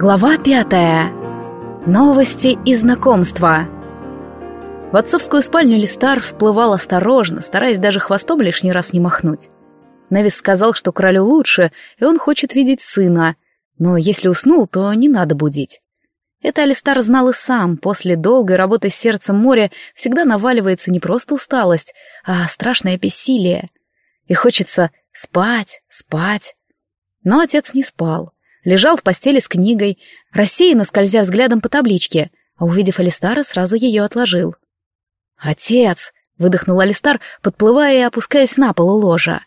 Глава пятая. Новости и знакомства. В отцовскую спальню Листар вплывал осторожно, стараясь даже хвостом лишний раз не махнуть. Невис сказал, что королю лучше, и он хочет видеть сына, но если уснул, то не надо будить. Это Алистар знал и сам, после долгой работы с сердцем моря всегда наваливается не просто усталость, а страшное бессилие. И хочется спать, спать. Но отец не спал лежал в постели с книгой, рассеянно скользя взглядом по табличке, а увидев Алистара, сразу ее отложил. «Отец!» — выдохнул Алистар, подплывая и опускаясь на пол у ложа.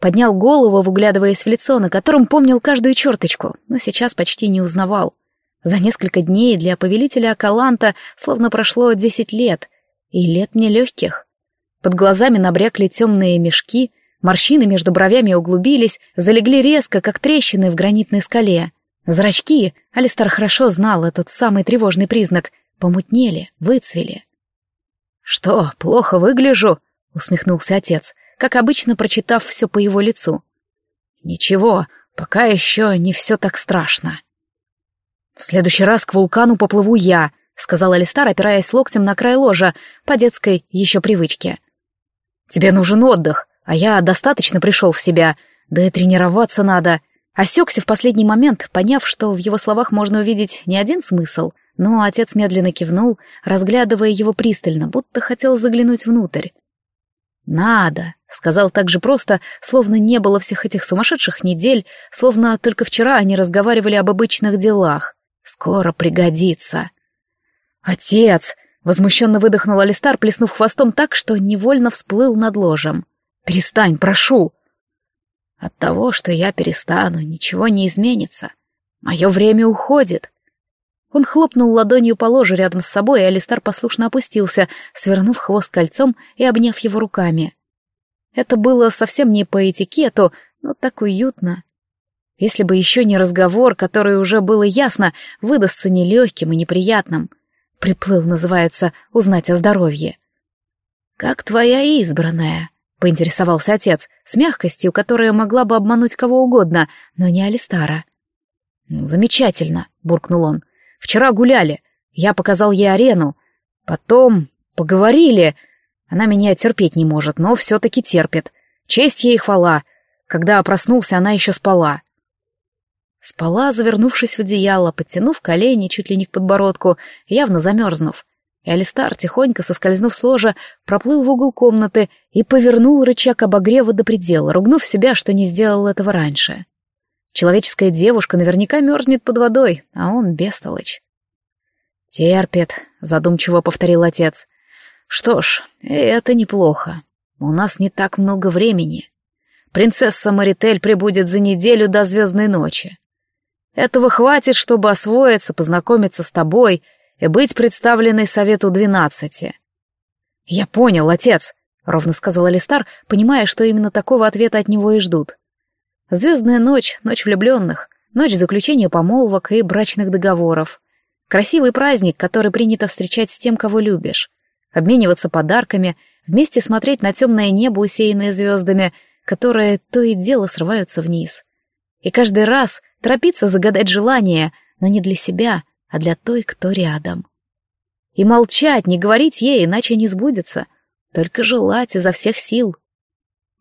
Поднял голову, вглядываясь в лицо, на котором помнил каждую черточку, но сейчас почти не узнавал. За несколько дней для повелителя Акаланта словно прошло десять лет, и лет нелегких. Под глазами набрякли темные мешки, Морщины между бровями углубились, залегли резко, как трещины в гранитной скале. Зрачки, Алистар хорошо знал этот самый тревожный признак, помутнели, выцвели. «Что, плохо выгляжу?» — усмехнулся отец, как обычно прочитав все по его лицу. «Ничего, пока еще не все так страшно». «В следующий раз к вулкану поплыву я», — сказал Алистар, опираясь локтем на край ложа, по детской еще привычке. «Тебе нужен отдых, а я достаточно пришел в себя, да и тренироваться надо. Осекся в последний момент, поняв, что в его словах можно увидеть не один смысл, но отец медленно кивнул, разглядывая его пристально, будто хотел заглянуть внутрь. «Надо», — сказал так же просто, словно не было всех этих сумасшедших недель, словно только вчера они разговаривали об обычных делах. «Скоро пригодится». «Отец!» — возмущенно выдохнул Алистар, плеснув хвостом так, что невольно всплыл над ложем. Перестань, прошу. От того, что я перестану, ничего не изменится. Мое время уходит. Он хлопнул ладонью по ложе рядом с собой, и Алистар послушно опустился, свернув хвост кольцом и обняв его руками. Это было совсем не по этикету, но так уютно. Если бы еще не разговор, который уже было ясно, выдастся нелегким и неприятным. Приплыл, называется, узнать о здоровье. «Как твоя избранная?» — поинтересовался отец, с мягкостью, которая могла бы обмануть кого угодно, но не Алистара. «Замечательно», — буркнул он. «Вчера гуляли. Я показал ей арену. Потом поговорили. Она меня терпеть не может, но все-таки терпит. Честь ей хвала. Когда проснулся, она еще спала». Спала, завернувшись в одеяло, подтянув колени чуть ли не к подбородку, явно замерзнув и Алистар, тихонько соскользнув с ложа, проплыл в угол комнаты и повернул рычаг обогрева до предела, ругнув себя, что не сделал этого раньше. Человеческая девушка наверняка мерзнет под водой, а он бестолочь. «Терпит», — задумчиво повторил отец. «Что ж, это неплохо. У нас не так много времени. Принцесса Маритель прибудет за неделю до звездной ночи. Этого хватит, чтобы освоиться, познакомиться с тобой — и быть представленной совету двенадцати. «Я понял, отец», — ровно сказал Алистар, понимая, что именно такого ответа от него и ждут. «Звездная ночь, ночь влюбленных, ночь заключения помолвок и брачных договоров. Красивый праздник, который принято встречать с тем, кого любишь. Обмениваться подарками, вместе смотреть на темное небо, усеянное звездами, которые то и дело срываются вниз. И каждый раз торопиться загадать желание, но не для себя, а для той, кто рядом. И молчать, не говорить ей, иначе не сбудется, только желать изо всех сил.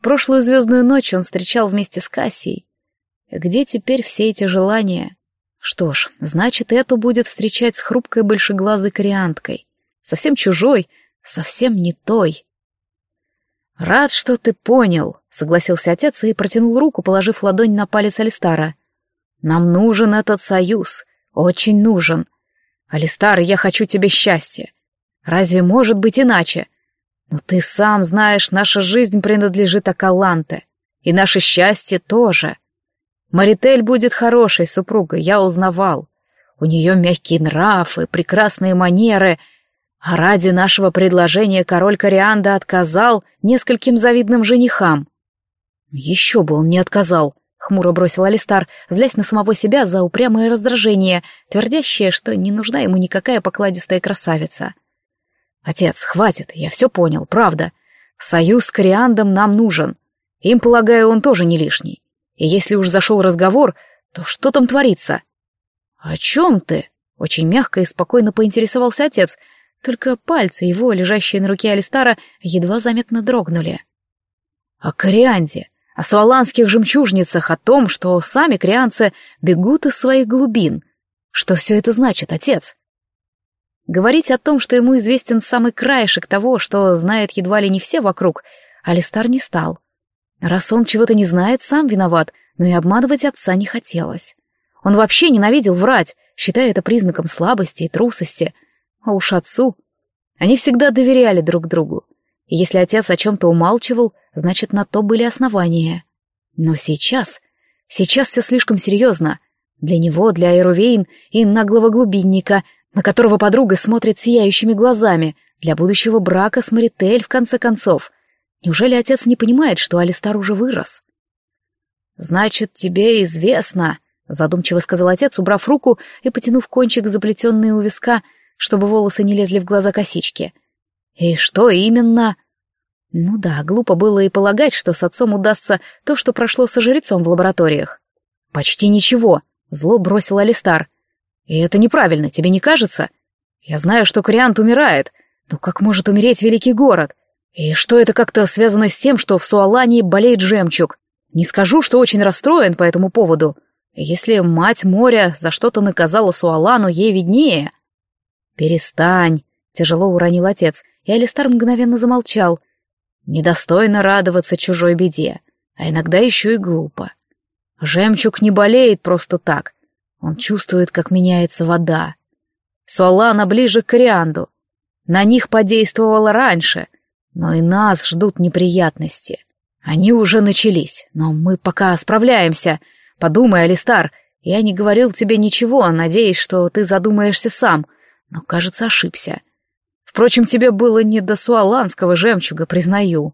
Прошлую звездную ночь он встречал вместе с Кассией. Где теперь все эти желания? Что ж, значит, эту будет встречать с хрупкой большеглазой корианткой. Совсем чужой, совсем не той. «Рад, что ты понял», — согласился отец и протянул руку, положив ладонь на палец Алистара. «Нам нужен этот союз. Очень нужен. Алистар, я хочу тебе счастья. Разве может быть иначе? Но ты сам знаешь, наша жизнь принадлежит Акаланте. И наше счастье тоже. Маритель будет хорошей супругой, я узнавал. У нее мягкий нрав и прекрасные манеры. А ради нашего предложения король Корианда отказал нескольким завидным женихам. Еще бы он не отказал. — хмуро бросил Алистар, злясь на самого себя за упрямое раздражение, твердящее, что не нужна ему никакая покладистая красавица. «Отец, хватит, я все понял, правда. Союз с Кориандом нам нужен. Им, полагаю, он тоже не лишний. И если уж зашел разговор, то что там творится?» «О чем ты?» — очень мягко и спокойно поинтересовался отец, только пальцы его, лежащие на руке Алистара, едва заметно дрогнули. «О корианде, о сваланских жемчужницах, о том, что сами корианцы бегут из своих глубин. Что все это значит, отец?» Говорить о том, что ему известен самый краешек того, что знает едва ли не все вокруг, Алистар не стал. Раз он чего-то не знает, сам виноват, но и обманывать отца не хотелось. Он вообще ненавидел врать, считая это признаком слабости и трусости. А уж отцу... Они всегда доверяли друг другу. Если отец о чем-то умалчивал, значит, на то были основания. Но сейчас... Сейчас все слишком серьезно. Для него, для Эрувейн и наглого глубинника — на которого подруга смотрит сияющими глазами, для будущего брака с Маритель, в конце концов. Неужели отец не понимает, что Алистар уже вырос? «Значит, тебе известно», — задумчиво сказал отец, убрав руку и потянув кончик, заплетенный у виска, чтобы волосы не лезли в глаза косички. «И что именно?» Ну да, глупо было и полагать, что с отцом удастся то, что прошло со жрецом в лабораториях. «Почти ничего», — зло бросил Алистар. И это неправильно, тебе не кажется? Я знаю, что Кориант умирает, но как может умереть великий город? И что это как-то связано с тем, что в Суалании болеет жемчуг? Не скажу, что очень расстроен по этому поводу. Если мать моря за что-то наказала Суалану, ей виднее. «Перестань», — тяжело уронил отец, и Алистар мгновенно замолчал. «Недостойно радоваться чужой беде, а иногда еще и глупо. Жемчуг не болеет просто так, он чувствует, как меняется вода. Суалана ближе к Корианду. На них подействовало раньше, но и нас ждут неприятности. Они уже начались, но мы пока справляемся. Подумай, Алистар, я не говорил тебе ничего, надеясь, что ты задумаешься сам, но, кажется, ошибся. Впрочем, тебе было не до суаланского жемчуга, признаю.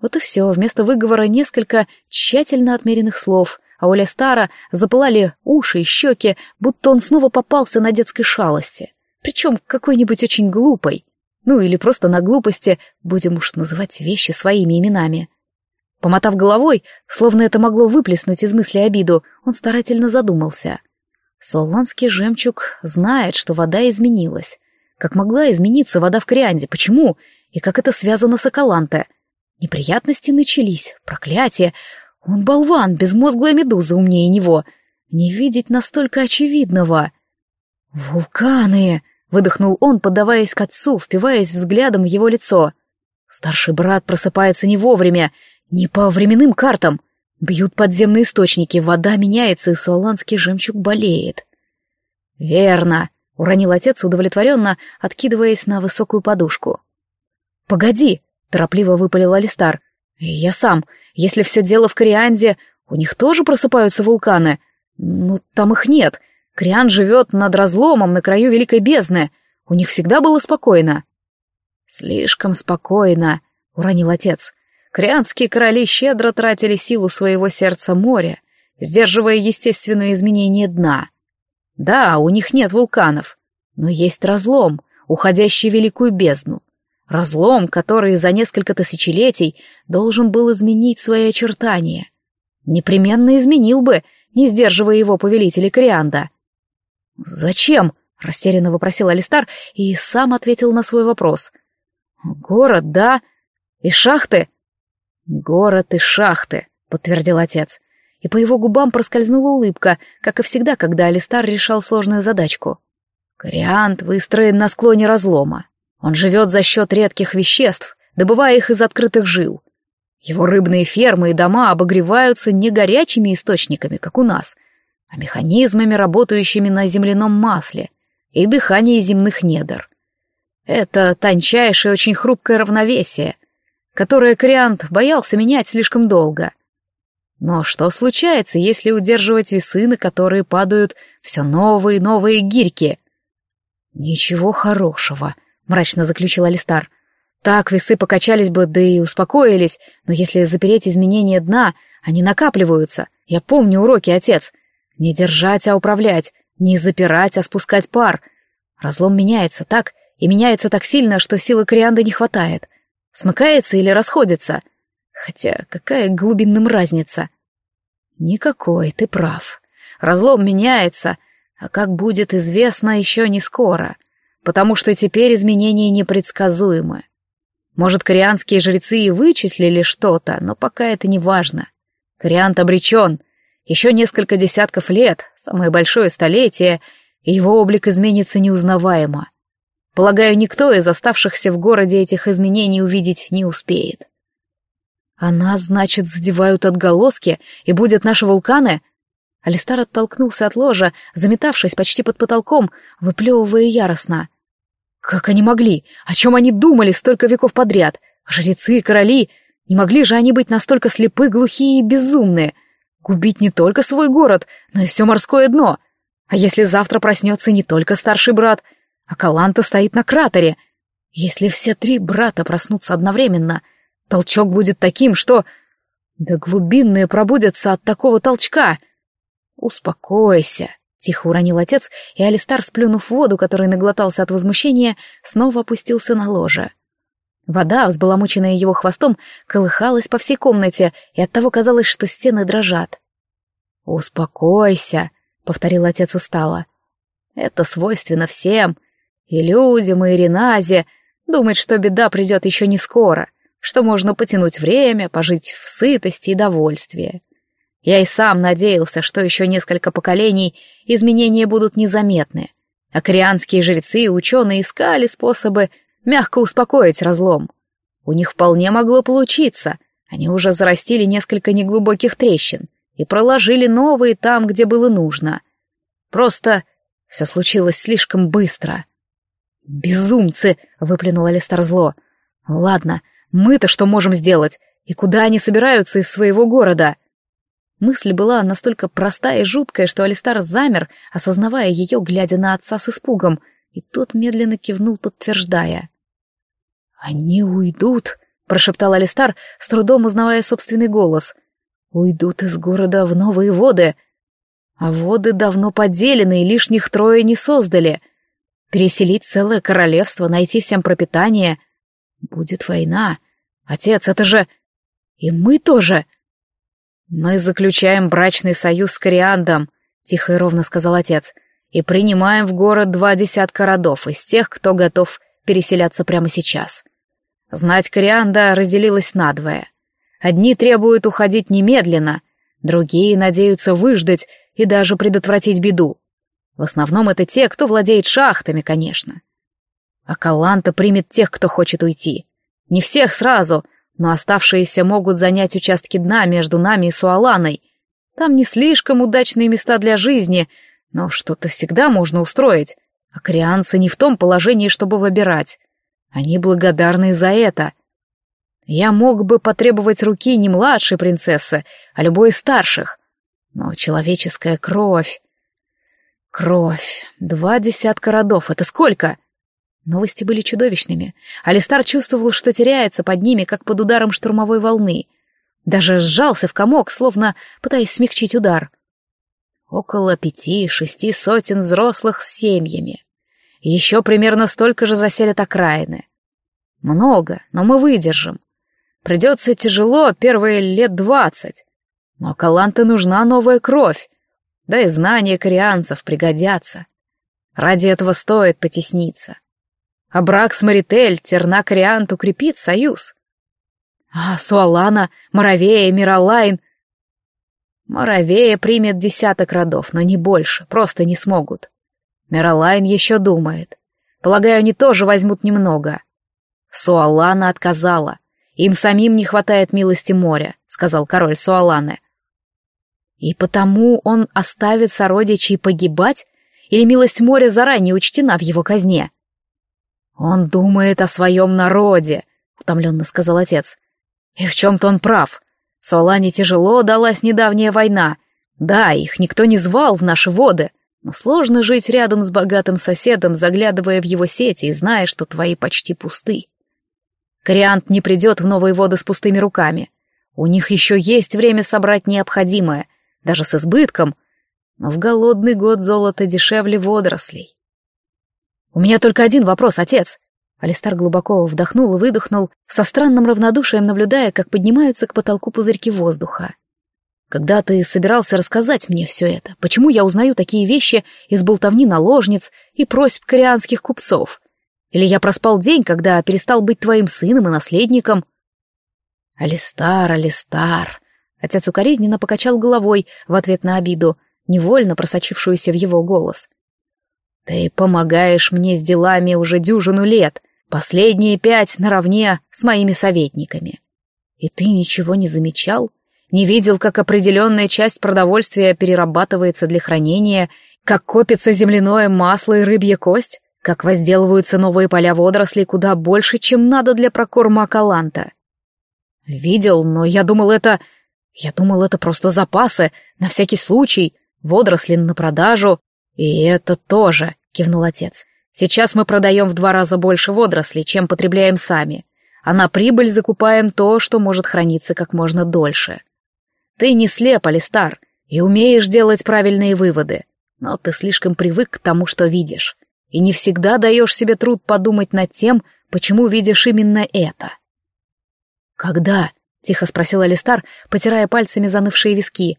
Вот и все, вместо выговора несколько тщательно отмеренных слов — а у Лестара запылали уши и щеки, будто он снова попался на детской шалости. Причем какой-нибудь очень глупой. Ну или просто на глупости, будем уж называть вещи своими именами. Помотав головой, словно это могло выплеснуть из мысли обиду, он старательно задумался. Солландский жемчуг знает, что вода изменилась. Как могла измениться вода в Крианде? Почему? И как это связано с Акаланте? Неприятности начались, проклятие. Он болван, безмозглая медуза умнее него. Не видеть настолько очевидного. «Вулканы!» — выдохнул он, подаваясь к отцу, впиваясь взглядом в его лицо. Старший брат просыпается не вовремя, не по временным картам. Бьют подземные источники, вода меняется, и суаланский жемчуг болеет. «Верно», — уронил отец удовлетворенно, откидываясь на высокую подушку. «Погоди», — торопливо выпалил Алистар. «Я сам. Если все дело в Корианде, у них тоже просыпаются вулканы. Но там их нет. Криан живет над разломом на краю Великой Бездны. У них всегда было спокойно. Слишком спокойно, уронил отец. Крианские короли щедро тратили силу своего сердца моря, сдерживая естественные изменения дна. Да, у них нет вулканов, но есть разлом, уходящий в Великую Бездну. Разлом, который за несколько тысячелетий должен был изменить свои очертания. Непременно изменил бы, не сдерживая его повелителя Корианда. «Зачем?» — растерянно вопросил Алистар и сам ответил на свой вопрос. «Город, да? И шахты?» «Город и шахты», — подтвердил отец. И по его губам проскользнула улыбка, как и всегда, когда Алистар решал сложную задачку. Кориант выстроен на склоне разлома. Он живет за счет редких веществ, добывая их из открытых жил. Его рыбные фермы и дома обогреваются не горячими источниками, как у нас, а механизмами, работающими на земляном масле и дыхании земных недр. Это тончайшее, очень хрупкое равновесие, которое Криант боялся менять слишком долго. Но что случается, если удерживать весы, на которые падают все новые и новые гирьки? Ничего хорошего — мрачно заключил Алистар. Так весы покачались бы, да и успокоились, но если запереть изменения дна, они накапливаются. Я помню уроки, отец. Не держать, а управлять, не запирать, а спускать пар. Разлом меняется так, и меняется так сильно, что силы корианды не хватает. Смыкается или расходится. Хотя какая глубинным разница? Никакой, ты прав. Разлом меняется, А как будет известно, еще не скоро, потому что теперь изменения непредсказуемы. Может, корианские жрецы и вычислили что-то, но пока это не важно. Кориант обречен. Еще несколько десятков лет, самое большое столетие, и его облик изменится неузнаваемо. Полагаю, никто из оставшихся в городе этих изменений увидеть не успеет. Она, значит, задевают отголоски, и будет наши вулканы? Алистар оттолкнулся от ложа, заметавшись почти под потолком, выплевывая яростно. Как они могли? О чем они думали столько веков подряд? Жрецы и короли? Не могли же они быть настолько слепы, глухие и безумные? Губить не только свой город, но и все морское дно. А если завтра проснется не только старший брат, а Каланта стоит на кратере? Если все три брата проснутся одновременно, толчок будет таким, что... Да глубинные пробудятся от такого толчка. Успокойся, тихо уронил отец, и Алистар, сплюнув воду, которой наглотался от возмущения, снова опустился на ложе. Вода, взбаламученная его хвостом, колыхалась по всей комнате, и оттого казалось, что стены дрожат. «Успокойся», — повторил отец устало. «Это свойственно всем, и людям, и Реназе, думать, что беда придет еще не скоро, что можно потянуть время, пожить в сытости и довольстве. Я и сам надеялся, что еще несколько поколений изменения будут незаметны. А корианские жрецы и ученые искали способы мягко успокоить разлом. У них вполне могло получиться. Они уже зарастили несколько неглубоких трещин и проложили новые там, где было нужно. Просто все случилось слишком быстро. «Безумцы!» — выплюнул Алистар зло. «Ладно, мы-то что можем сделать? И куда они собираются из своего города?» Мысль была настолько простая и жуткая, что Алистар замер, осознавая ее, глядя на отца с испугом, и тот медленно кивнул, подтверждая. «Они уйдут», — прошептал Алистар, с трудом узнавая собственный голос. «Уйдут из города в новые воды. А воды давно поделены и лишних трое не создали. Переселить целое королевство, найти всем пропитание. Будет война. Отец, это же... И мы тоже. Мы заключаем брачный союз с Кориандом, тихо и ровно сказал отец, и принимаем в город два десятка родов из тех, кто готов переселяться прямо сейчас. Знать Корианда разделилась надвое. Одни требуют уходить немедленно, другие надеются выждать и даже предотвратить беду. В основном это те, кто владеет шахтами, конечно. А Каланта примет тех, кто хочет уйти. Не всех сразу, но оставшиеся могут занять участки дна между нами и Суаланой. Там не слишком удачные места для жизни, но что-то всегда можно устроить. А корианцы не в том положении, чтобы выбирать. Они благодарны за это. Я мог бы потребовать руки не младшей принцессы, а любой из старших. Но человеческая кровь... Кровь. Два десятка родов. Это сколько? Новости были чудовищными. Алистар чувствовал, что теряется под ними, как под ударом штурмовой волны. Даже сжался в комок, словно пытаясь смягчить удар. Около пяти-шести сотен взрослых с семьями. Еще примерно столько же заселят окраины. Много, но мы выдержим. Придется тяжело первые лет двадцать. Но Каланте нужна новая кровь да и знания корианцев пригодятся. Ради этого стоит потесниться. А брак с Маритель Терна Кориант укрепит союз. А Суалана, Моровея, Миралайн... Моровея примет десяток родов, но не больше, просто не смогут. Миралайн еще думает. Полагаю, они тоже возьмут немного. Суалана отказала. Им самим не хватает милости моря, сказал король Суаланы. И потому он оставит сородичей погибать? Или милость моря заранее учтена в его казне? Он думает о своем народе, утомленно сказал отец. И в чем-то он прав. Солане тяжело далась недавняя война. Да, их никто не звал в наши воды, но сложно жить рядом с богатым соседом, заглядывая в его сети и зная, что твои почти пусты. Кориант не придет в новые воды с пустыми руками. У них еще есть время собрать необходимое — даже с избытком, но в голодный год золото дешевле водорослей. «У меня только один вопрос, отец!» Алистар глубоко вдохнул и выдохнул, со странным равнодушием наблюдая, как поднимаются к потолку пузырьки воздуха. Когда ты собирался рассказать мне все это? Почему я узнаю такие вещи из болтовни наложниц и просьб корианских купцов? Или я проспал день, когда перестал быть твоим сыном и наследником? Алистар, Алистар. Отец укоризненно покачал головой в ответ на обиду, невольно просочившуюся в его голос. Ты помогаешь мне с делами уже дюжину лет, последние пять наравне с моими советниками. И ты ничего не замечал? Не видел, как определенная часть продовольствия перерабатывается для хранения, как копится земляное масло и рыбья кость? как возделываются новые поля водорослей куда больше, чем надо для прокорма акаланта. Видел, но я думал, это... Я думал, это просто запасы, на всякий случай, водоросли на продажу. И это тоже, кивнул отец. Сейчас мы продаем в два раза больше водорослей, чем потребляем сами, а на прибыль закупаем то, что может храниться как можно дольше. Ты не слеп, Алистар, и умеешь делать правильные выводы, но ты слишком привык к тому, что видишь и не всегда даешь себе труд подумать над тем, почему видишь именно это. «Когда?» — тихо спросил Алистар, потирая пальцами занывшие виски.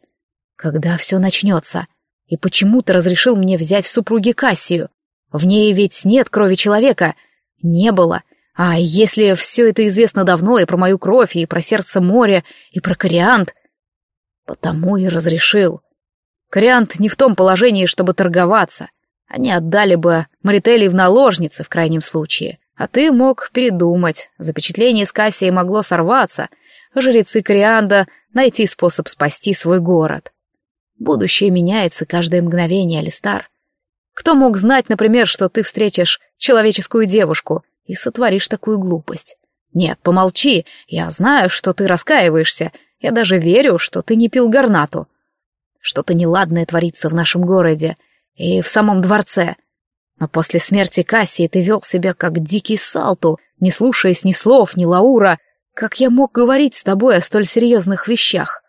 «Когда все начнется? И почему ты разрешил мне взять в супруги Кассию? В ней ведь нет крови человека. Не было. А если все это известно давно и про мою кровь, и про сердце моря, и про кориант? Потому и разрешил. Кориант не в том положении, чтобы торговаться. Они отдали бы Марители в наложницы в крайнем случае. А ты мог передумать. Запечатление с Кассией могло сорваться. Жрецы Корианда найти способ спасти свой город. Будущее меняется каждое мгновение, Алистар. Кто мог знать, например, что ты встретишь человеческую девушку и сотворишь такую глупость? Нет, помолчи, я знаю, что ты раскаиваешься, я даже верю, что ты не пил горнату. Что-то неладное творится в нашем городе — и в самом дворце. Но после смерти Кассии ты вел себя как дикий салту, не слушаясь ни слов, ни Лаура. Как я мог говорить с тобой о столь серьезных вещах?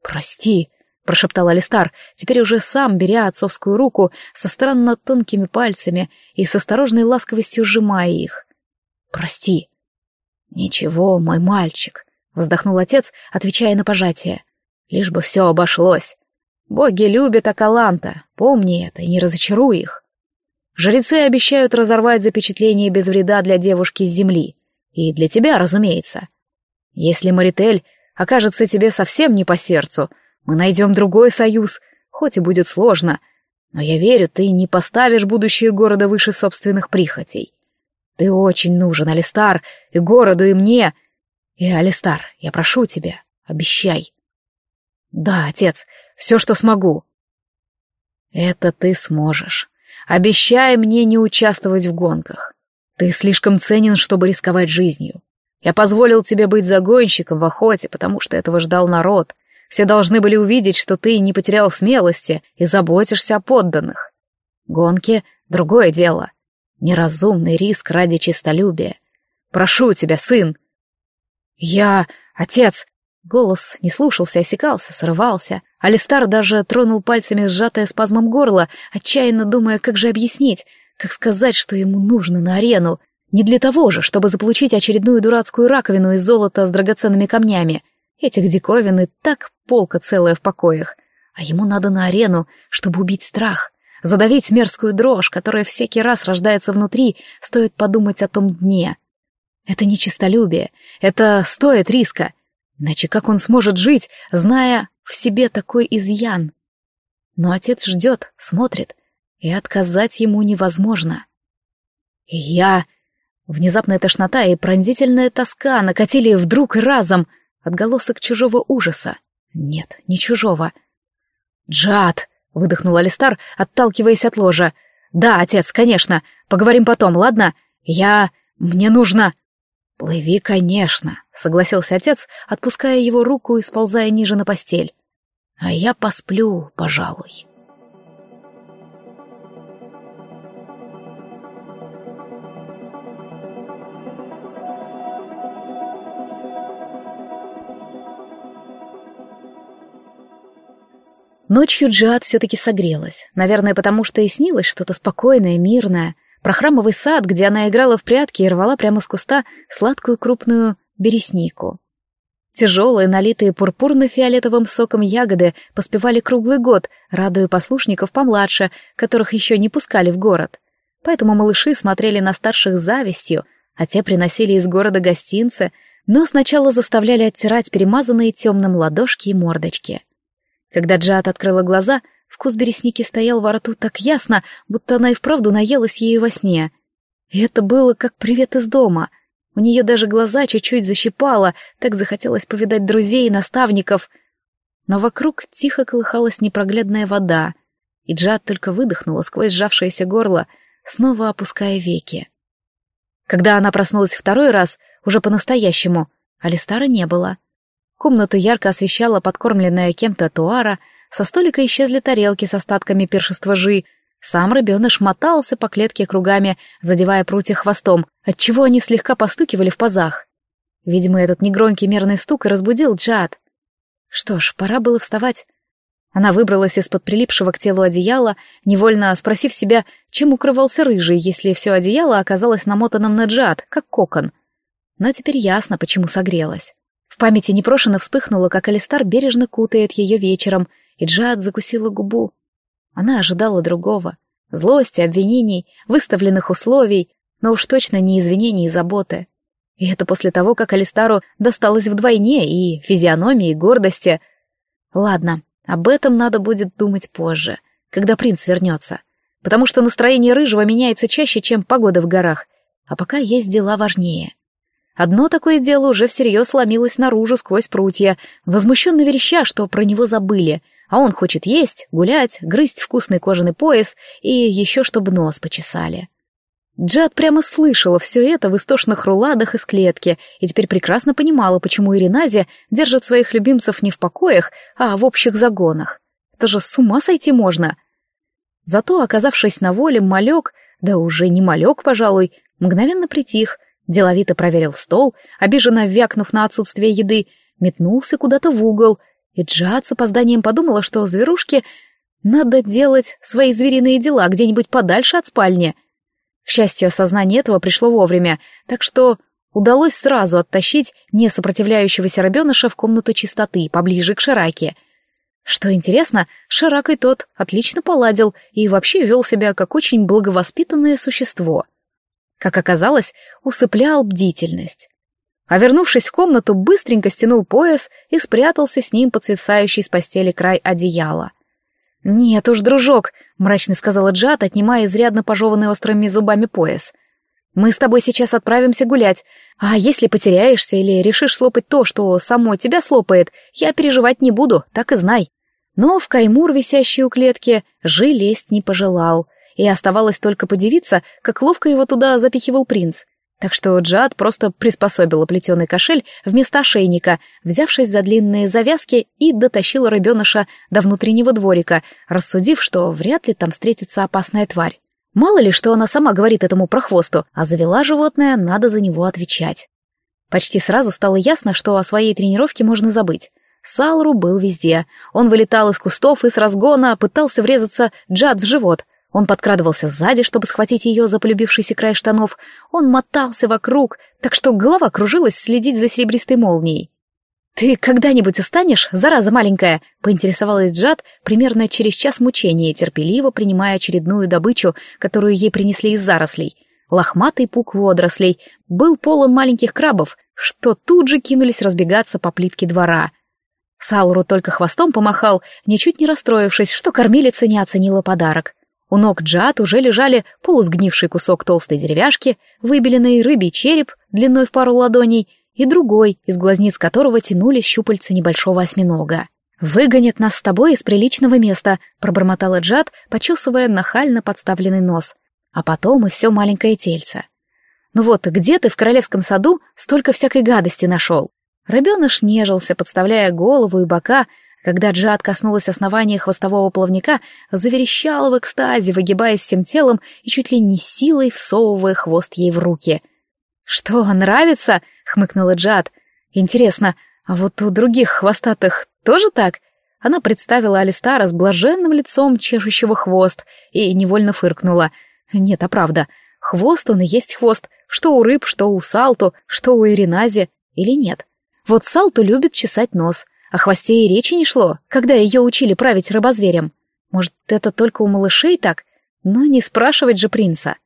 Прости, прошептал Алистар, теперь уже сам беря отцовскую руку со странно тонкими пальцами и с осторожной ласковостью сжимая их. Прости. Ничего, мой мальчик, вздохнул отец, отвечая на пожатие. Лишь бы все обошлось. Боги любят Акаланта, помни это и не разочаруй их. Жрецы обещают разорвать запечатление без вреда для девушки с земли. И для тебя, разумеется. Если Маритель окажется тебе совсем не по сердцу, мы найдем другой союз, хоть и будет сложно. Но я верю, ты не поставишь будущее города выше собственных прихотей. Ты очень нужен, Алистар, и городу, и мне. И, Алистар, я прошу тебя, обещай. Да, отец, все, что смогу. Это ты сможешь. Обещай мне не участвовать в гонках. Ты слишком ценен, чтобы рисковать жизнью. Я позволил тебе быть загонщиком в охоте, потому что этого ждал народ. Все должны были увидеть, что ты не потерял смелости и заботишься о подданных. Гонки — другое дело. Неразумный риск ради честолюбия. Прошу тебя, сын. Я... Отец, Голос не слушался, осекался, срывался. Алистар даже тронул пальцами сжатое спазмом горло, отчаянно думая, как же объяснить, как сказать, что ему нужно на арену. Не для того же, чтобы заполучить очередную дурацкую раковину из золота с драгоценными камнями. Этих диковин и так полка целая в покоях. А ему надо на арену, чтобы убить страх, задавить мерзкую дрожь, которая всякий раз рождается внутри, стоит подумать о том дне. Это не честолюбие, это стоит риска, Иначе как он сможет жить, зная в себе такой изъян? Но отец ждет, смотрит, и отказать ему невозможно. И я... Внезапная тошнота и пронзительная тоска накатили вдруг и разом отголосок чужого ужаса. Нет, не чужого. «Джад!» — выдохнул Алистар, отталкиваясь от ложа. «Да, отец, конечно. Поговорим потом, ладно? Я... Мне нужно...» «Плыви, конечно», — согласился отец, отпуская его руку и сползая ниже на постель. «А я посплю, пожалуй». Ночью Джиад все-таки согрелась, наверное, потому что и снилось что-то спокойное, мирное — про храмовый сад, где она играла в прятки и рвала прямо с куста сладкую крупную береснику. Тяжелые, налитые пурпурно-фиолетовым соком ягоды поспевали круглый год, радуя послушников помладше, которых еще не пускали в город. Поэтому малыши смотрели на старших с завистью, а те приносили из города гостинцы, но сначала заставляли оттирать перемазанные темным ладошки и мордочки. Когда Джад открыла глаза, вкус бересники стоял во рту так ясно, будто она и вправду наелась ею во сне. И это было как привет из дома — у нее даже глаза чуть-чуть защипало, так захотелось повидать друзей и наставников. Но вокруг тихо колыхалась непроглядная вода, и Джад только выдохнула сквозь сжавшееся горло, снова опуская веки. Когда она проснулась второй раз, уже по-настоящему, Алистара не было. Комнату ярко освещала подкормленная кем-то туара, со столика исчезли тарелки с остатками пиршества жи, сам рыбеныш мотался по клетке кругами, задевая прутья хвостом, отчего они слегка постукивали в пазах. Видимо, этот негромкий мерный стук и разбудил Джад. Что ж, пора было вставать. Она выбралась из-под прилипшего к телу одеяла, невольно спросив себя, чем укрывался рыжий, если все одеяло оказалось намотанным на Джад, как кокон. Но теперь ясно, почему согрелась. Памяти непрошено вспыхнуло, как Алистар бережно кутает ее вечером, и Джад закусила губу. Она ожидала другого. Злости, обвинений, выставленных условий, но уж точно не извинений и заботы. И это после того, как Алистару досталось вдвойне и физиономии, и гордости. Ладно, об этом надо будет думать позже, когда принц вернется. Потому что настроение рыжего меняется чаще, чем погода в горах. А пока есть дела важнее. Одно такое дело уже всерьез ломилось наружу сквозь прутья, возмущенно вереща, что про него забыли — а он хочет есть, гулять, грызть вкусный кожаный пояс и еще чтобы нос почесали. Джад прямо слышала все это в истошных руладах из клетки и теперь прекрасно понимала, почему Иринази держит своих любимцев не в покоях, а в общих загонах. Это же с ума сойти можно. Зато, оказавшись на воле, малек, да уже не малек, пожалуй, мгновенно притих, деловито проверил стол, обиженно вякнув на отсутствие еды, метнулся куда-то в угол и Джад с опозданием подумала, что зверушке надо делать свои звериные дела где-нибудь подальше от спальни. К счастью, осознание этого пришло вовремя, так что удалось сразу оттащить несопротивляющегося рабеныша в комнату чистоты, поближе к Шараке. Что интересно, Шаракой тот отлично поладил и вообще вел себя как очень благовоспитанное существо. Как оказалось, усыплял бдительность а вернувшись в комнату, быстренько стянул пояс и спрятался с ним под свисающий с постели край одеяла. «Нет уж, дружок», — мрачно сказала Джад, отнимая изрядно пожеванный острыми зубами пояс. «Мы с тобой сейчас отправимся гулять, а если потеряешься или решишь слопать то, что само тебя слопает, я переживать не буду, так и знай». Но в каймур, висящий у клетки, Жи лезть не пожелал, и оставалось только подивиться, как ловко его туда запихивал принц — так что Джад просто приспособила плетеный кошель вместо ошейника, взявшись за длинные завязки и дотащила рыбеныша до внутреннего дворика, рассудив, что вряд ли там встретится опасная тварь. Мало ли, что она сама говорит этому прохвосту, а завела животное, надо за него отвечать. Почти сразу стало ясно, что о своей тренировке можно забыть. Салру был везде. Он вылетал из кустов и с разгона пытался врезаться Джад в живот — он подкрадывался сзади, чтобы схватить ее за полюбившийся край штанов. Он мотался вокруг, так что голова кружилась следить за серебристой молнией. «Ты когда-нибудь устанешь, зараза маленькая?» — поинтересовалась Джад примерно через час мучения, терпеливо принимая очередную добычу, которую ей принесли из зарослей. Лохматый пук водорослей был полон маленьких крабов, что тут же кинулись разбегаться по плитке двора. Салру только хвостом помахал, ничуть не расстроившись, что кормилица не оценила подарок. У ног Джад уже лежали полусгнивший кусок толстой деревяшки, выбеленный рыбий череп длиной в пару ладоней и другой, из глазниц которого тянулись щупальца небольшого осьминога. «Выгонят нас с тобой из приличного места», — пробормотала Джад, почесывая нахально подставленный нос. А потом и все маленькое тельце. «Ну вот, где ты в королевском саду столько всякой гадости нашел?» Рыбеныш нежился, подставляя голову и бока, когда Джад коснулась основания хвостового плавника, заверещала в экстазе, выгибаясь всем телом и чуть ли не силой всовывая хвост ей в руки. «Что, нравится?» — хмыкнула Джад. «Интересно, а вот у других хвостатых тоже так?» Она представила Алистара с блаженным лицом чешущего хвост и невольно фыркнула. «Нет, а правда, хвост он и есть хвост, что у рыб, что у Салту, что у Иринази, или нет?» Вот Салту любит чесать нос, о хвосте и речи не шло, когда ее учили править рыбозверем. Может, это только у малышей так? Но не спрашивать же принца.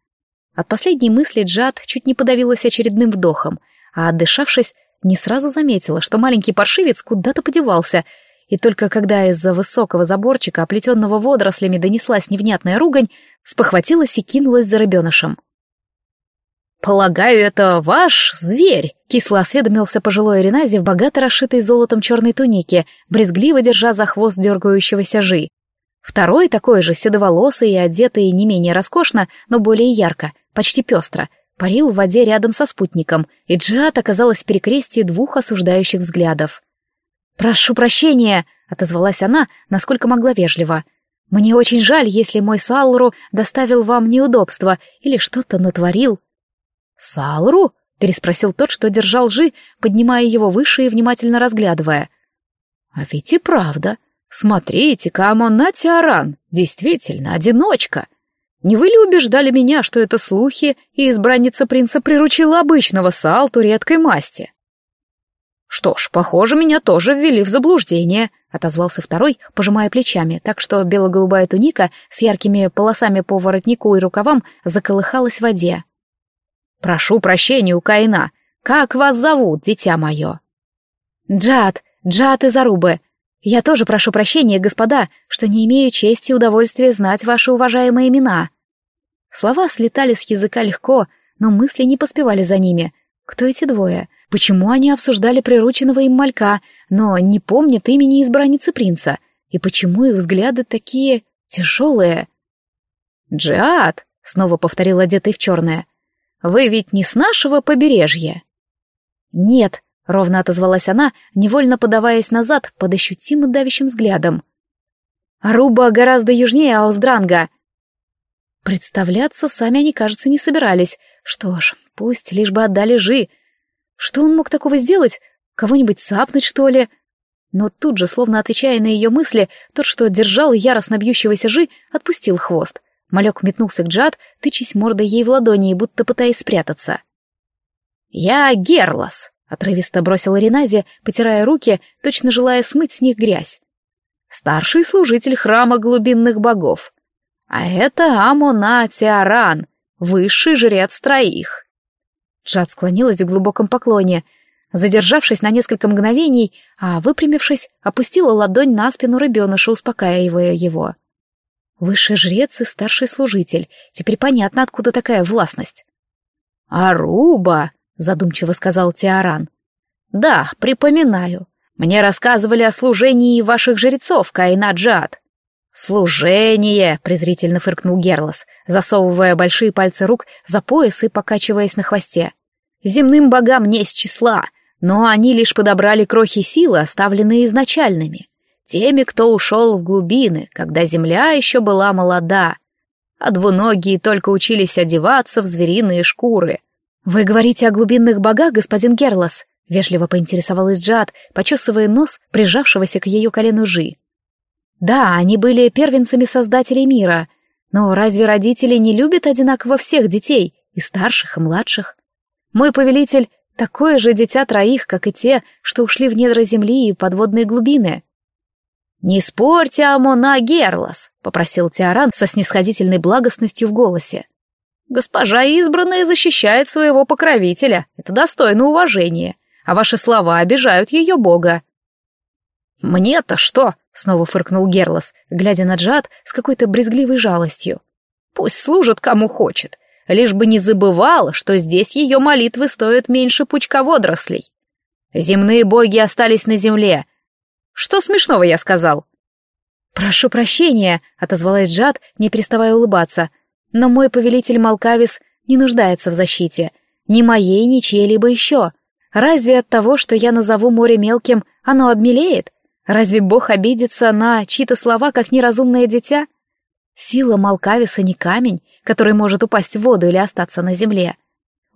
От последней мысли Джад чуть не подавилась очередным вдохом, а отдышавшись, не сразу заметила, что маленький паршивец куда-то подевался, и только когда из-за высокого заборчика, оплетенного водорослями, донеслась невнятная ругань, спохватилась и кинулась за рыбенышем. «Полагаю, это ваш зверь?» — кисло осведомился пожилой Ренази в богато расшитой золотом черной тунике, брезгливо держа за хвост дергающегося жи. Второй, такой же, седоволосый и одетый не менее роскошно, но более ярко, почти пестро, парил в воде рядом со спутником, и Джиат оказалась в перекрестии двух осуждающих взглядов. «Прошу прощения», — отозвалась она, насколько могла вежливо. «Мне очень жаль, если мой Салру доставил вам неудобства или что-то натворил». «Салру?» — переспросил тот, что держал Жи, поднимая его выше и внимательно разглядывая. «А ведь и правда. Смотрите-ка, Амона Тиаран, действительно, одиночка. Не вы ли убеждали меня, что это слухи, и избранница принца приручила обычного Салту редкой масти?» «Что ж, похоже, меня тоже ввели в заблуждение», — отозвался второй, пожимая плечами, так что бело-голубая туника с яркими полосами по воротнику и рукавам заколыхалась в воде. «Прошу прощения у Каина. Как вас зовут, дитя мое?» «Джад, Джад из Арубы. Я тоже прошу прощения, господа, что не имею чести и удовольствия знать ваши уважаемые имена». Слова слетали с языка легко, но мысли не поспевали за ними. Кто эти двое? Почему они обсуждали прирученного им малька, но не помнят имени избранницы принца? И почему их взгляды такие тяжелые? «Джиад!» — снова повторил одетый в черное. Вы ведь не с нашего побережья?» «Нет», — ровно отозвалась она, невольно подаваясь назад под ощутимо давящим взглядом. «Аруба гораздо южнее Аусдранга». Представляться сами они, кажется, не собирались. Что ж, пусть лишь бы отдали Жи. Что он мог такого сделать? Кого-нибудь цапнуть, что ли? Но тут же, словно отвечая на ее мысли, тот, что держал яростно бьющегося Жи, отпустил хвост — Малек метнулся к Джад, тычась мордой ей в ладони и будто пытаясь спрятаться. «Я Герлас», — отрывисто бросил Ренази, потирая руки, точно желая смыть с них грязь. «Старший служитель храма глубинных богов. А это Амона Тиаран, высший жрец троих». Джад склонилась в глубоком поклоне, задержавшись на несколько мгновений, а, выпрямившись, опустила ладонь на спину рыбеныша, успокаивая его. Высший жрец и старший служитель. Теперь понятно, откуда такая властность. «Аруба», — задумчиво сказал Тиаран. «Да, припоминаю. Мне рассказывали о служении ваших жрецов, Каина Джад». «Служение!» — презрительно фыркнул Герлос, засовывая большие пальцы рук за пояс и покачиваясь на хвосте. «Земным богам не с числа, но они лишь подобрали крохи силы, оставленные изначальными теми, кто ушел в глубины, когда земля еще была молода, а двуногие только учились одеваться в звериные шкуры. «Вы говорите о глубинных богах, господин Герлос?» — вежливо поинтересовалась Джад, почесывая нос прижавшегося к ее колену Жи. «Да, они были первенцами создателей мира, но разве родители не любят одинаково всех детей, и старших, и младших? Мой повелитель — такое же дитя троих, как и те, что ушли в недра земли и подводные глубины. «Не спорьте, Амона Герлас», — попросил Тиаран со снисходительной благостностью в голосе. «Госпожа избранная защищает своего покровителя. Это достойно уважения. А ваши слова обижают ее бога». «Мне-то что?» — снова фыркнул Герлас, глядя на Джад с какой-то брезгливой жалостью. «Пусть служит кому хочет, лишь бы не забывал, что здесь ее молитвы стоят меньше пучка водорослей. Земные боги остались на земле, что смешного я сказал?» «Прошу прощения», — отозвалась Джад, не переставая улыбаться. «Но мой повелитель Малкавис не нуждается в защите. Ни моей, ни чьей-либо еще. Разве от того, что я назову море мелким, оно обмелеет? Разве Бог обидится на чьи-то слова, как неразумное дитя? Сила Малкависа не камень, который может упасть в воду или остаться на земле.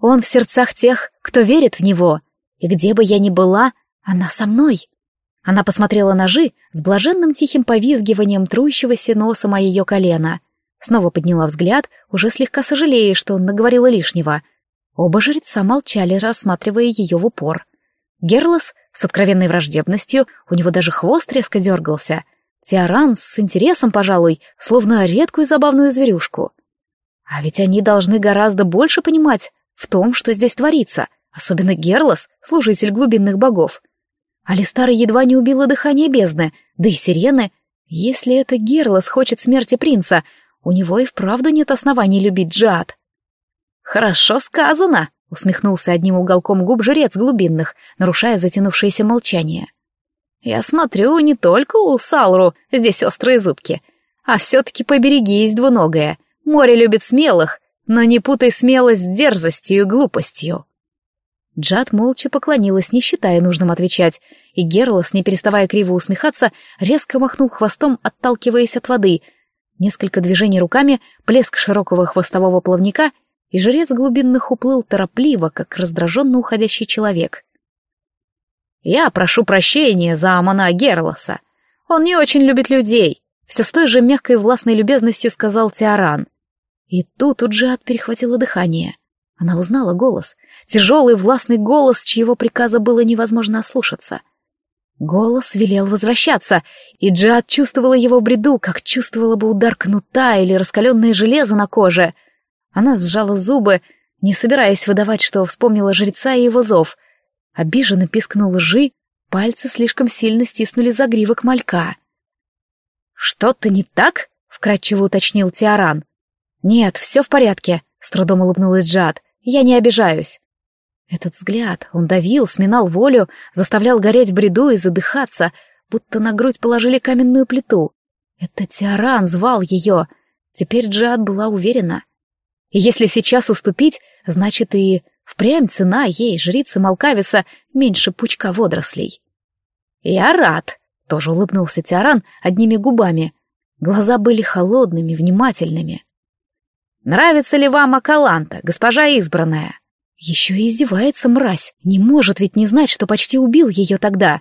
Он в сердцах тех, кто верит в него. И где бы я ни была, она со мной. Она посмотрела на Жи с блаженным тихим повизгиванием трущегося носом о ее колено. Снова подняла взгляд, уже слегка сожалея, что он наговорила лишнего. Оба жреца молчали, рассматривая ее в упор. Герлос с откровенной враждебностью, у него даже хвост резко дергался. Тиаран с интересом, пожалуй, словно редкую забавную зверюшку. А ведь они должны гораздо больше понимать в том, что здесь творится, особенно Герлос, служитель глубинных богов. Алистара едва не убила дыхание бездны, да и сирены. Если это Герлос хочет смерти принца, у него и вправду нет оснований любить Джад. «Хорошо сказано», — усмехнулся одним уголком губ жрец глубинных, нарушая затянувшееся молчание. «Я смотрю, не только у Салру здесь острые зубки, а все-таки поберегись, двуногая. Море любит смелых, но не путай смелость с дерзостью и глупостью». Джад молча поклонилась, не считая нужным отвечать, и Герлос, не переставая криво усмехаться, резко махнул хвостом, отталкиваясь от воды. Несколько движений руками, плеск широкого хвостового плавника — и жрец глубинных уплыл торопливо, как раздраженно уходящий человек. «Я прошу прощения за Амана Герлоса. Он не очень любит людей», — все с той же мягкой властной любезностью сказал Тиаран. И тут у Джиад перехватило дыхание. Она узнала голос, тяжелый властный голос, чьего приказа было невозможно ослушаться. Голос велел возвращаться, и Джиад чувствовала его бреду, как чувствовала бы удар кнута или раскаленное железо на коже — она сжала зубы, не собираясь выдавать, что вспомнила жреца и его зов. Обиженно пискнул лжи, пальцы слишком сильно стиснули загривок малька. «Что-то не так?» — вкратчиво уточнил Тиаран. «Нет, все в порядке», — с трудом улыбнулась Джад. «Я не обижаюсь». Этот взгляд, он давил, сминал волю, заставлял гореть в бреду и задыхаться, будто на грудь положили каменную плиту. Это Тиаран звал ее. Теперь Джад была уверена. И если сейчас уступить, значит и впрямь цена ей, жрицы Малкависа, меньше пучка водорослей. «Я рад», — тоже улыбнулся Тиаран одними губами. Глаза были холодными, внимательными. «Нравится ли вам Акаланта, госпожа избранная?» Еще и издевается мразь, не может ведь не знать, что почти убил ее тогда.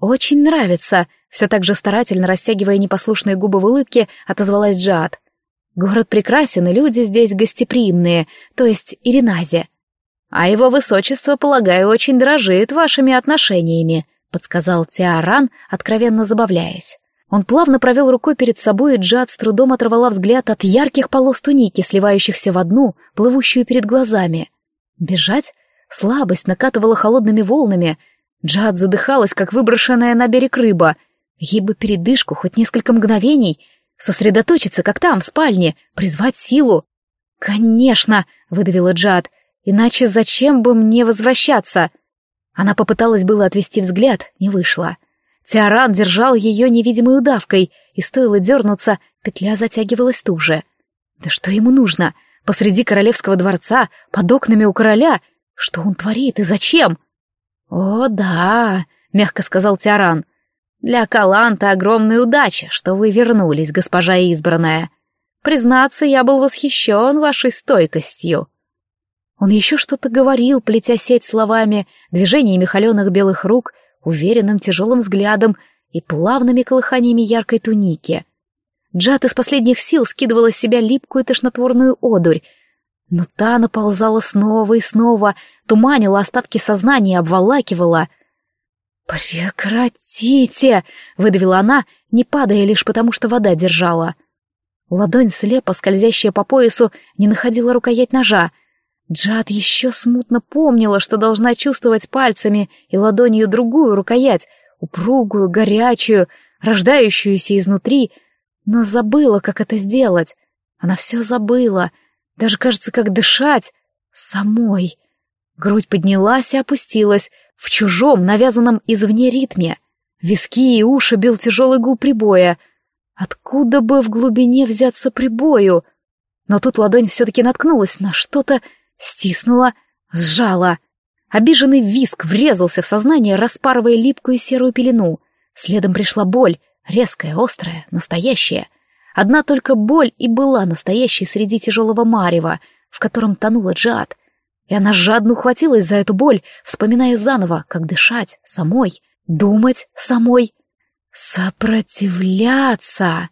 «Очень нравится», — все так же старательно растягивая непослушные губы в улыбке, отозвалась Джад. Город прекрасен, и люди здесь гостеприимные, то есть Ириназе. А его высочество, полагаю, очень дорожит вашими отношениями, подсказал Тиаран, откровенно забавляясь. Он плавно провел рукой перед собой, и Джад с трудом оторвала взгляд от ярких полос туники, сливающихся в одну, плывущую перед глазами. Бежать? Слабость накатывала холодными волнами. Джад задыхалась, как выброшенная на берег рыба. Ей бы передышку, хоть несколько мгновений — Сосредоточиться, как там, в спальне, призвать силу. «Конечно!» — выдавила Джад. «Иначе зачем бы мне возвращаться?» Она попыталась было отвести взгляд, не вышло. Тиаран держал ее невидимой удавкой, и стоило дернуться, петля затягивалась туже. Да что ему нужно? Посреди королевского дворца, под окнами у короля? Что он творит и зачем? «О, да», — мягко сказал Тиаран. Для Каланта огромная удача, что вы вернулись, госпожа избранная. Признаться, я был восхищен вашей стойкостью. Он еще что-то говорил, плетя сеть словами, движениями холеных белых рук, уверенным тяжелым взглядом и плавными колыханиями яркой туники. Джад из последних сил скидывала с себя липкую тошнотворную одурь, но та наползала снова и снова, туманила остатки сознания, обволакивала — «Прекратите!» — выдавила она, не падая лишь потому, что вода держала. Ладонь слепо, скользящая по поясу, не находила рукоять ножа. Джад еще смутно помнила, что должна чувствовать пальцами и ладонью другую рукоять, упругую, горячую, рождающуюся изнутри, но забыла, как это сделать. Она все забыла, даже, кажется, как дышать самой. Грудь поднялась и опустилась, в чужом, навязанном извне ритме. Виски и уши бил тяжелый гул прибоя. Откуда бы в глубине взяться прибою? Но тут ладонь все-таки наткнулась на что-то, стиснула, сжала. Обиженный виск врезался в сознание, распарывая липкую серую пелену. Следом пришла боль, резкая, острая, настоящая. Одна только боль и была настоящей среди тяжелого марева, в котором тонула Джад и она жадно ухватилась за эту боль, вспоминая заново, как дышать самой, думать самой, сопротивляться.